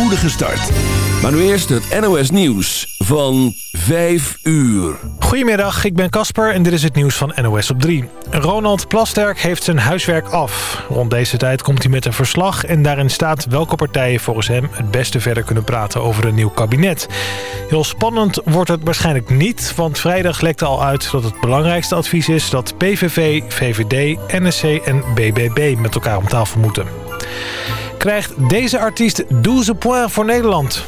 spoedige start. Maar nu eerst het NOS Nieuws van 5 uur. Goedemiddag, ik ben Casper en dit is het nieuws van NOS op 3. Ronald Plasterk heeft zijn huiswerk af. Rond deze tijd komt hij met een verslag en daarin staat welke partijen volgens hem het beste verder kunnen praten over een nieuw kabinet. Heel spannend wordt het waarschijnlijk niet, want vrijdag lekte al uit dat het belangrijkste advies is dat PVV, VVD, NSC en BBB met elkaar om tafel moeten. Krijgt deze artiest 12 points voor Nederland.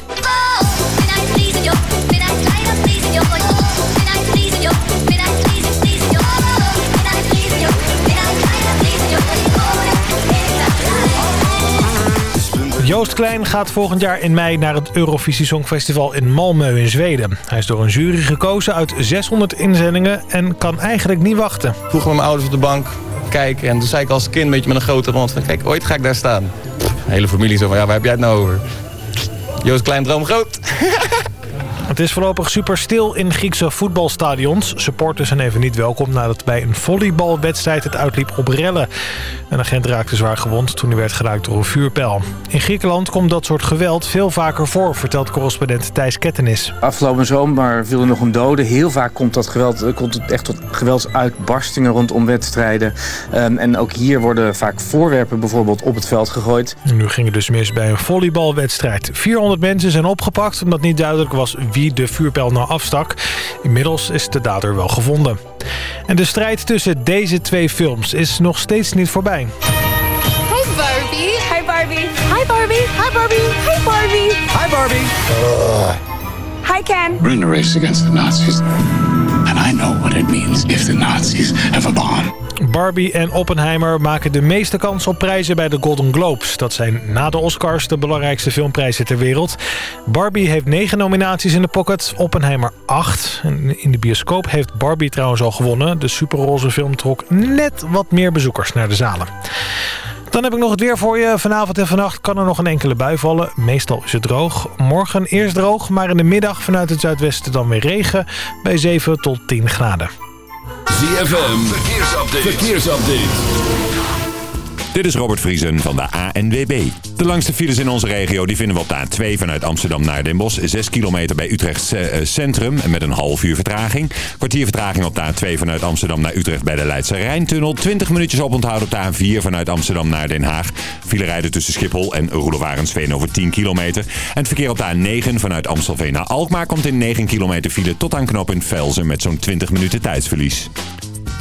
Joost Klein gaat volgend jaar in mei naar het Eurovisie Songfestival in Malmö in Zweden. Hij is door een jury gekozen uit 600 inzendingen en kan eigenlijk niet wachten. Vroeger met mijn ouders op de bank kijken en toen zei ik als kind een beetje met een grote mond van kijk, ooit ga ik daar staan. De hele familie zo van ja, waar heb jij het nou over? Joost Klein droom groot. Het is voorlopig super stil in Griekse voetbalstadions. Supporters zijn even niet welkom nadat bij een volleybalwedstrijd het uitliep op rellen. Een agent raakte zwaar gewond toen hij werd geraakt door een vuurpijl. In Griekenland komt dat soort geweld veel vaker voor, vertelt correspondent Thijs Kettenis. Afgelopen zomer viel er nog een dode. Heel vaak komt, dat geweld, eh, komt het echt tot geweldsuitbarstingen rondom wedstrijden. Um, en ook hier worden vaak voorwerpen bijvoorbeeld op het veld gegooid. Nu ging het dus mis bij een volleybalwedstrijd. 400 mensen zijn opgepakt omdat niet duidelijk was wie de vuurpijl nou afstak. Inmiddels is de dader wel gevonden. En de strijd tussen deze twee films is nog steeds niet voorbij. Hey Barbie. Hi Barbie. Hi Barbie. Hi Barbie. Hi Barbie. Hi Barbie. Hi Ken. We're in a race against the Nazis. And I know what it means if the Nazis have a bomb. Barbie en Oppenheimer maken de meeste kans op prijzen bij de Golden Globes. Dat zijn na de Oscars de belangrijkste filmprijzen ter wereld. Barbie heeft negen nominaties in de pocket, Oppenheimer acht. In de bioscoop heeft Barbie trouwens al gewonnen. De superroze film trok net wat meer bezoekers naar de zalen. Dan heb ik nog het weer voor je. Vanavond en vannacht kan er nog een enkele bui vallen. Meestal is het droog. Morgen eerst droog, maar in de middag vanuit het zuidwesten dan weer regen. Bij 7 tot 10 graden. ZFM, verkeersupdate. Dit is Robert Vriesen van de ANWB. De langste files in onze regio die vinden we op de A2 vanuit Amsterdam naar Den Bosch. 6 kilometer bij Utrecht eh, Centrum met een half uur vertraging. Kwartier vertraging op de A2 vanuit Amsterdam naar Utrecht bij de Leidse Rijntunnel. 20 minuutjes oponthoud op de A4 vanuit Amsterdam naar Den Haag. File rijden tussen Schiphol en Roelofarensveen over 10 kilometer. En het verkeer op de A9 vanuit Amstelveen naar Alkmaar komt in 9 kilometer file tot aan knop in Velzen met zo'n 20 minuten tijdsverlies.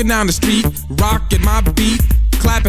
Walking down the street, beat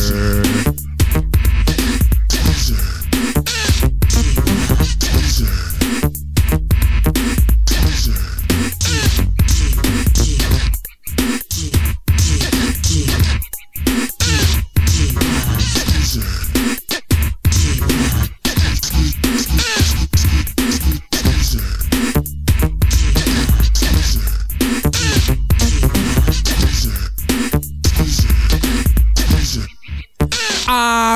Yeah.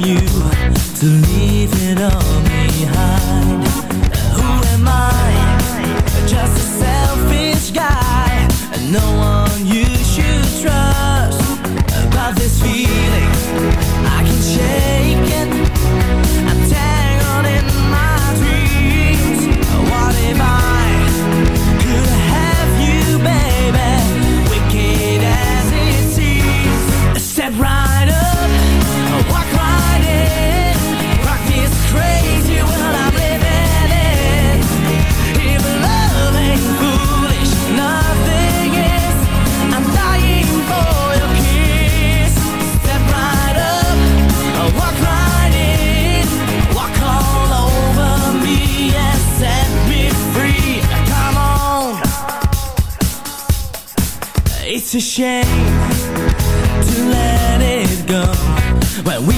From you to leave it all a shame to let it go. When we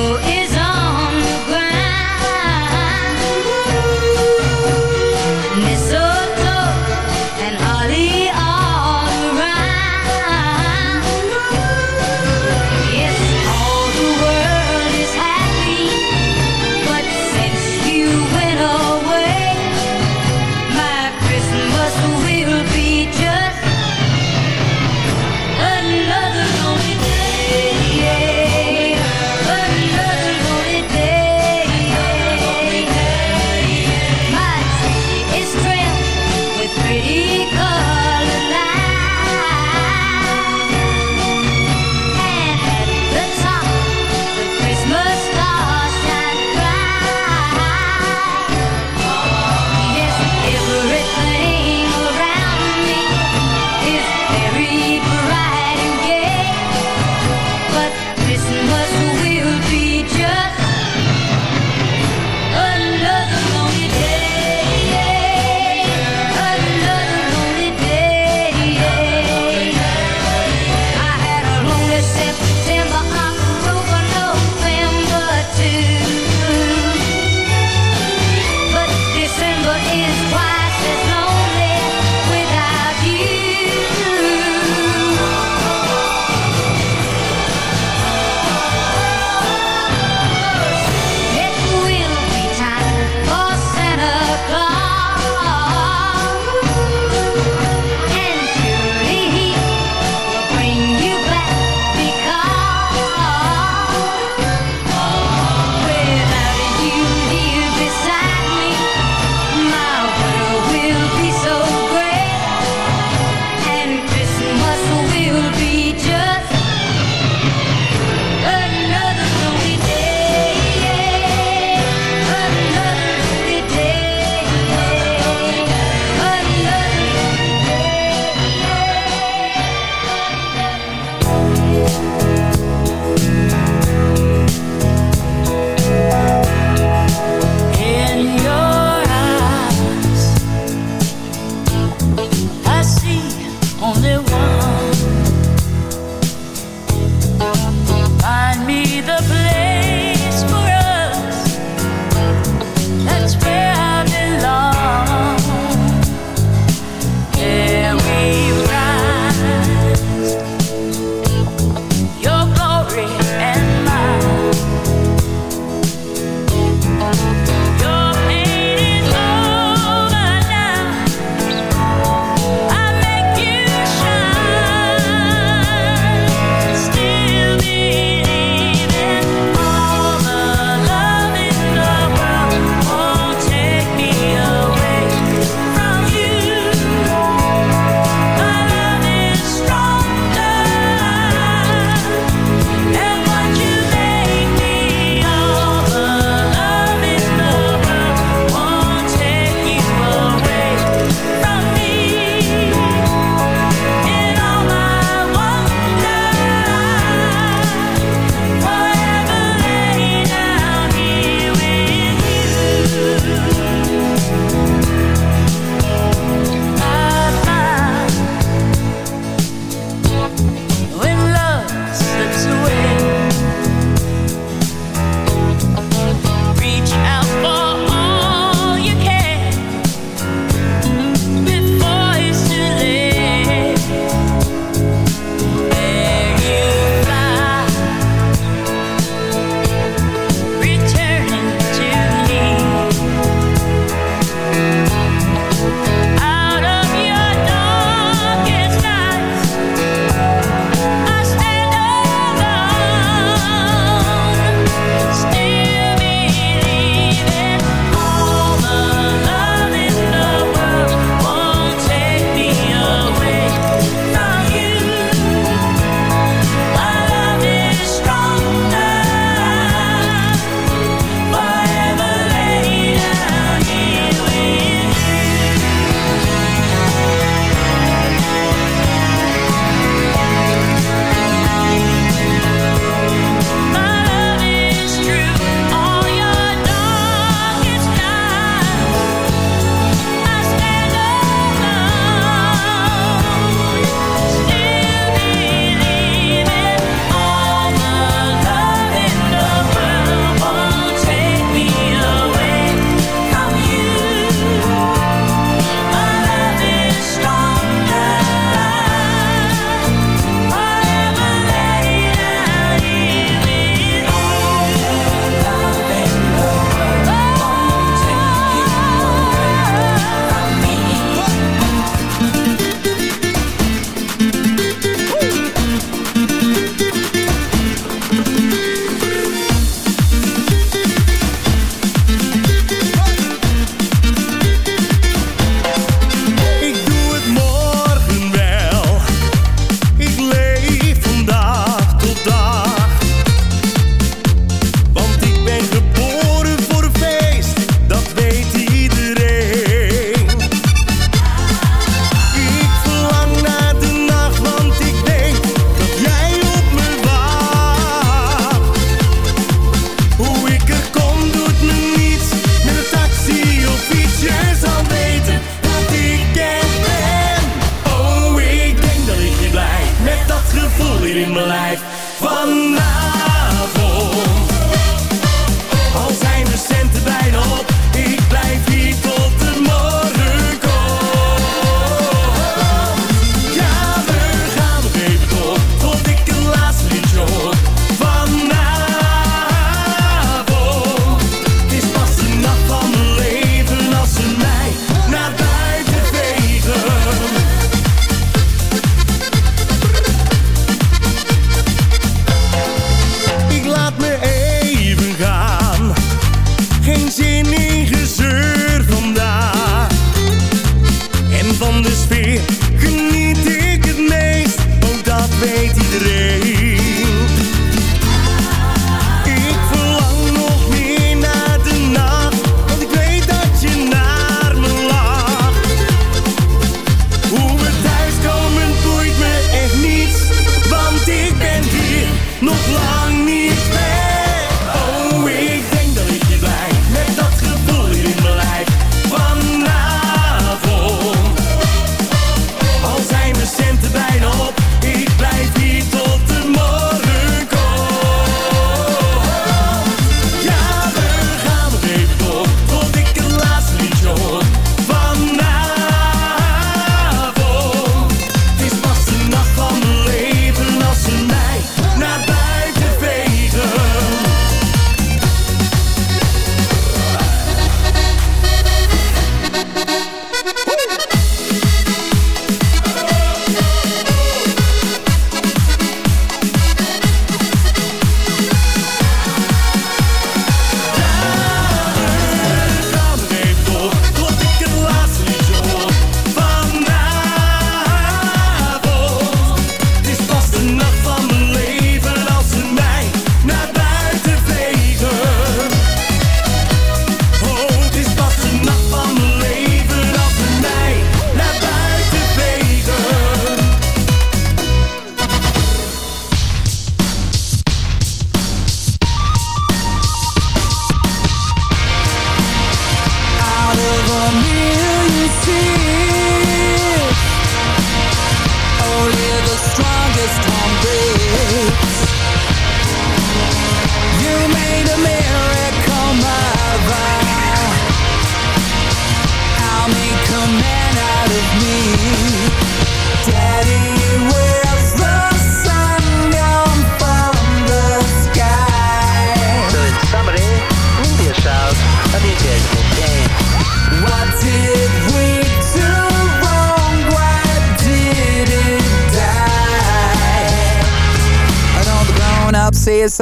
people.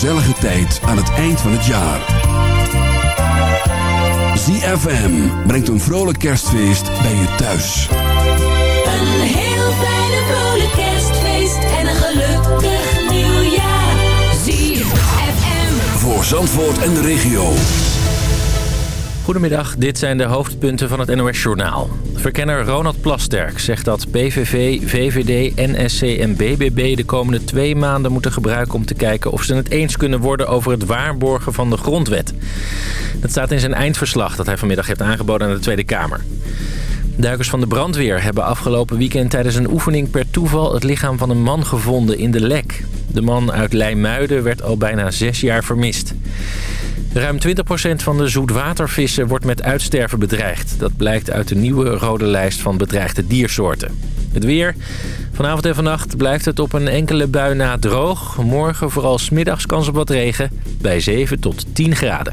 Gezellige tijd aan het eind van het jaar. ZFM brengt een vrolijk kerstfeest bij je thuis. Een heel fijne vrolijk kerstfeest. En een gelukkig nieuwjaar. ZFM. Voor Zandvoort en de regio. Goedemiddag, dit zijn de hoofdpunten van het NOS-journaal. Verkenner Ronald Plasterk zegt dat PVV, VVD, NSC en BBB de komende twee maanden moeten gebruiken om te kijken of ze het eens kunnen worden over het waarborgen van de grondwet. Dat staat in zijn eindverslag dat hij vanmiddag heeft aangeboden aan de Tweede Kamer. Duikers van de brandweer hebben afgelopen weekend tijdens een oefening per toeval het lichaam van een man gevonden in de lek. De man uit Leimuiden werd al bijna zes jaar vermist. Ruim 20% van de zoetwatervissen wordt met uitsterven bedreigd. Dat blijkt uit de nieuwe rode lijst van bedreigde diersoorten. Het weer. Vanavond en vannacht blijft het op een enkele bui na droog. Morgen vooral smiddags kans op wat regen bij 7 tot 10 graden.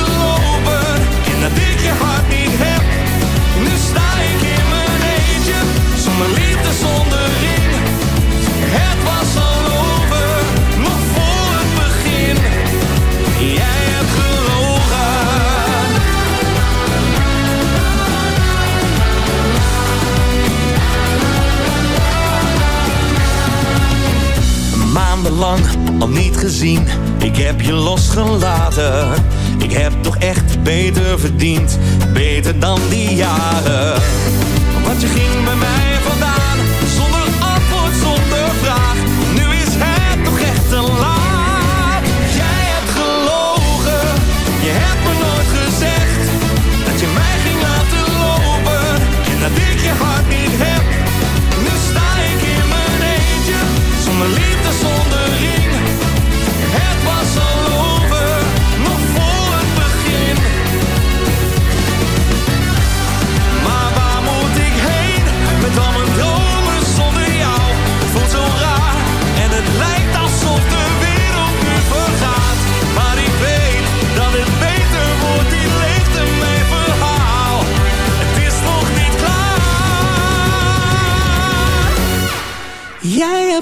je hart niet heb. Nu sta ik in mijn eentje, zonder liefde, zonder ring. Het was al over, nog voor het begin. Jij hebt gelogen. Maandenlang al niet gezien, ik heb je losgelaten je hebt toch echt beter verdiend, beter dan die jaren. Want je ging bij mij vandaan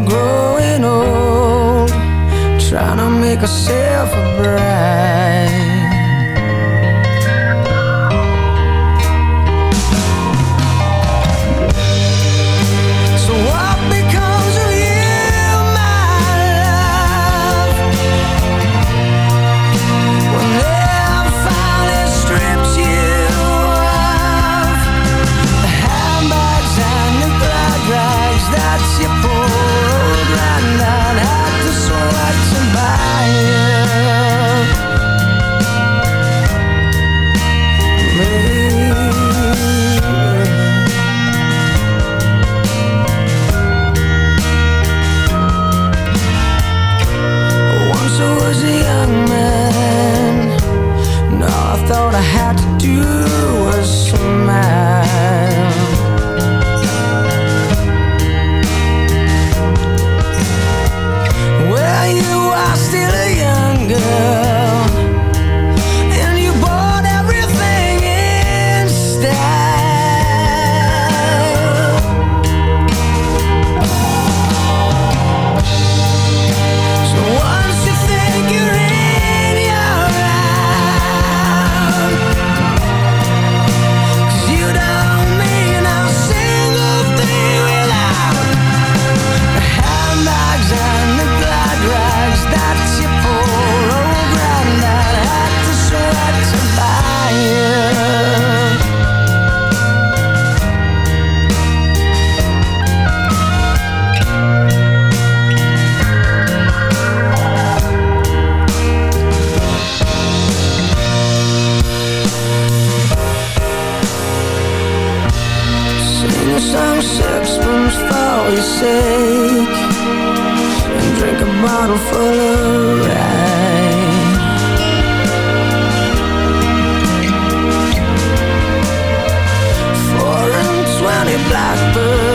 growing old. Trying to make herself a no sixpence for your sake. And drink a bottle full of wine. Four and twenty blackbirds.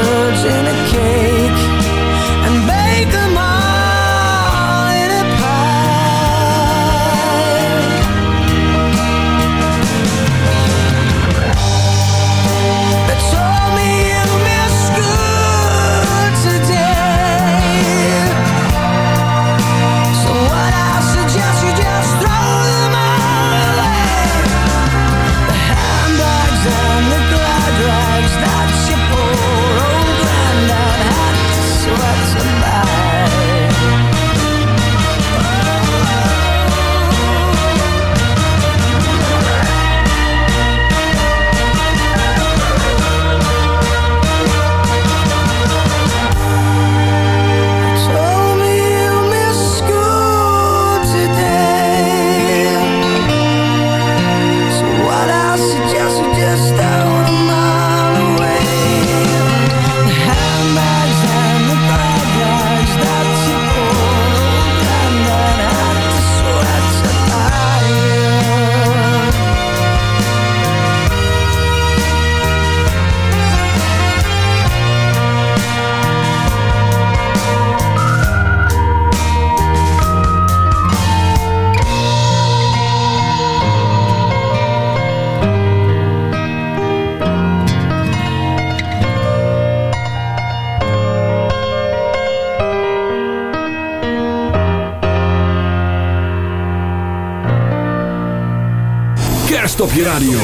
Op je radio.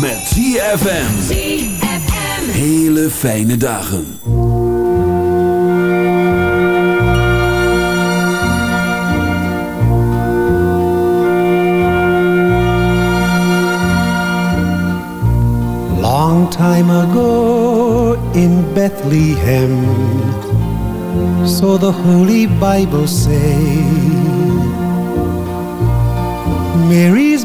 Met ZFM. Hele fijne dagen. Long time ago in Bethlehem. So the Holy Bible say. Mary's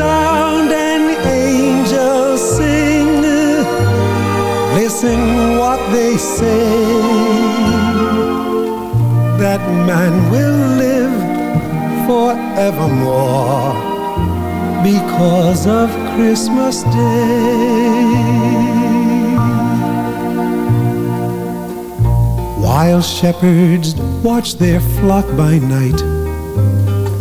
Sound and angels sing. Listen what they say. That man will live forevermore because of Christmas Day. While shepherds watch their flock by night,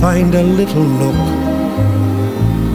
Find a little nook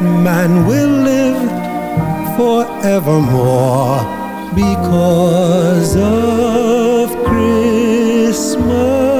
Man will live forevermore because of Christmas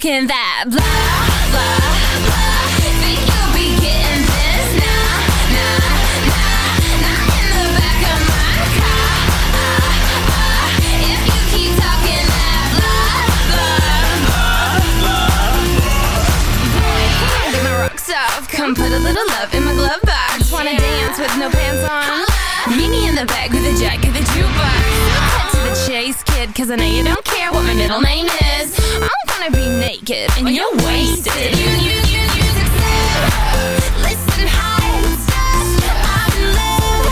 How that blah, blah, blah. Think you'll be getting this. Not in the back of my car. If you keep talking that blah, blah, blah. Come my rocks off. Come put a little love in my glove box. Wanna dance with no pants on? Meet me in the back with a jack of the jukebox Chase, kid Cause I know you don't care what my middle name is. I'm gonna be naked and you're wasted. You, you, you, you Listen high I'm in love.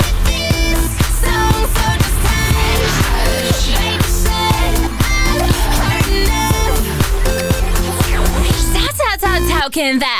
With this song So just hush Baby said I've heard enough. How, how, how, how can that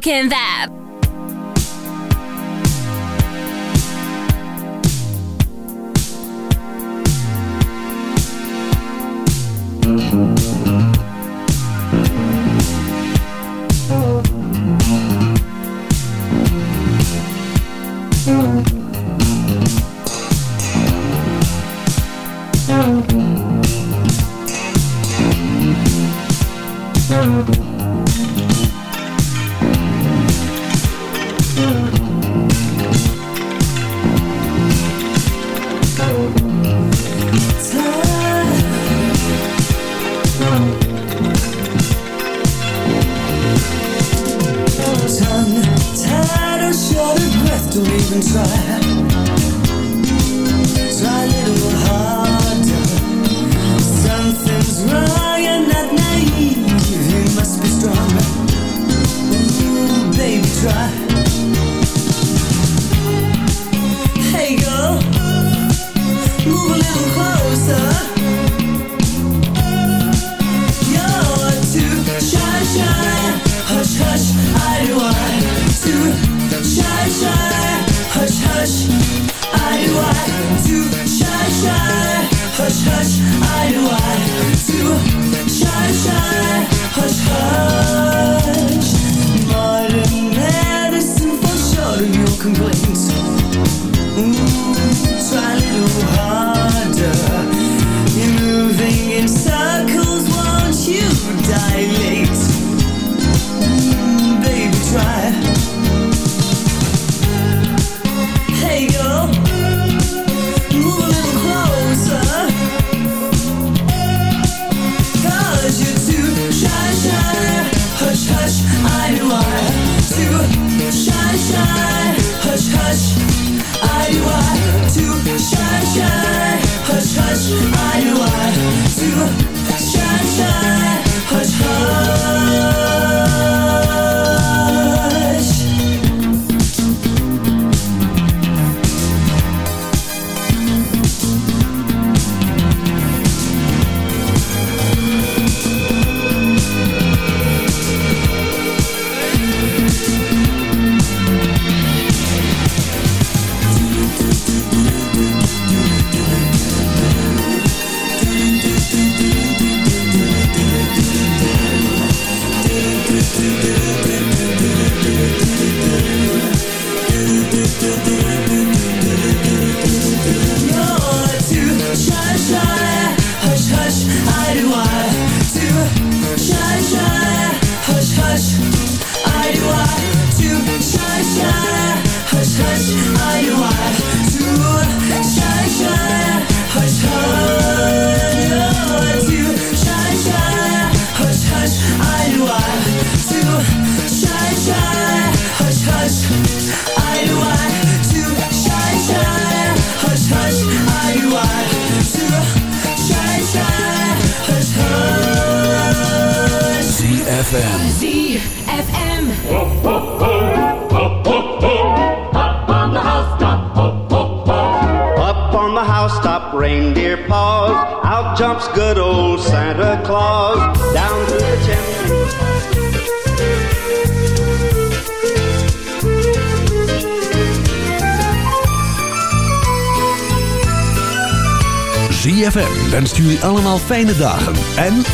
Can that. Fijne dagen en